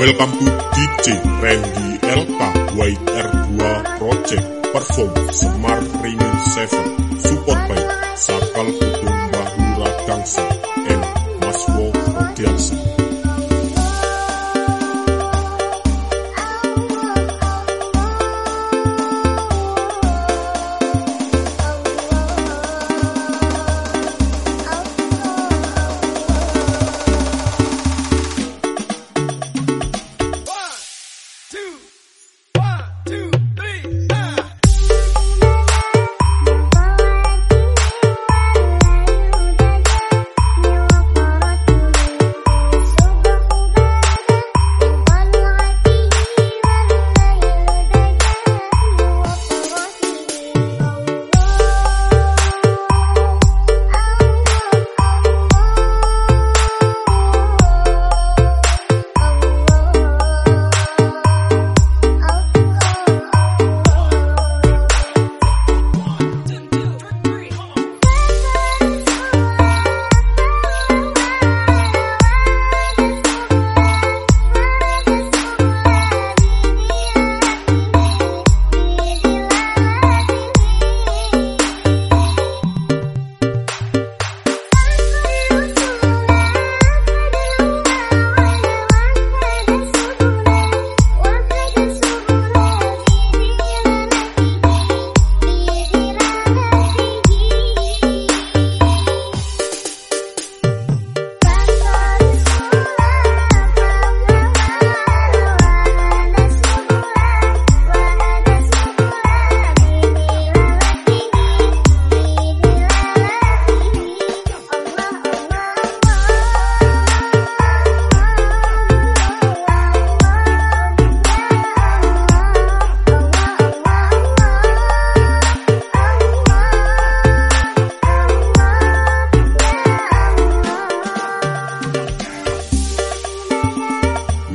Welcome to DJ Randy LK White R2 Project Perform Semar Remix 7 Support by Sakal Kutung Bahura Gangsa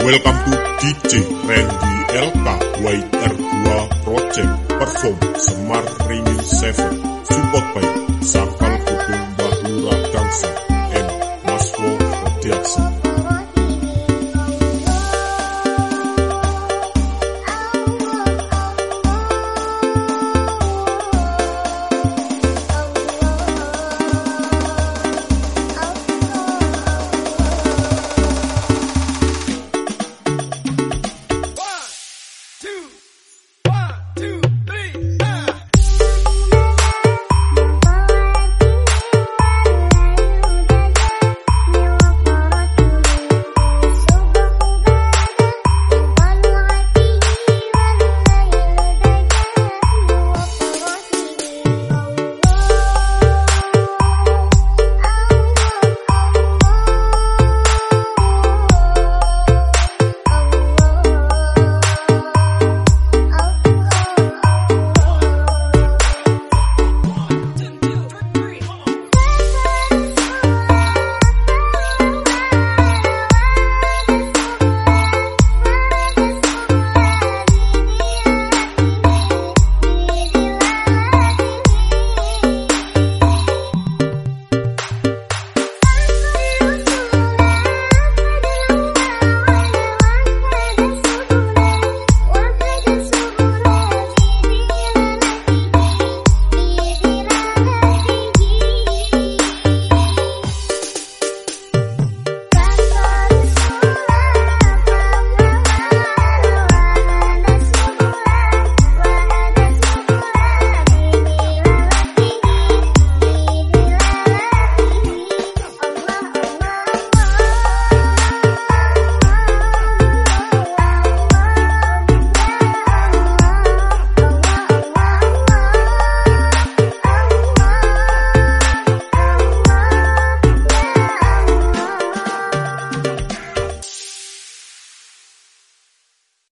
Welcome to DJ Randy LK White R2 Project Perform Semar Remix 7 Support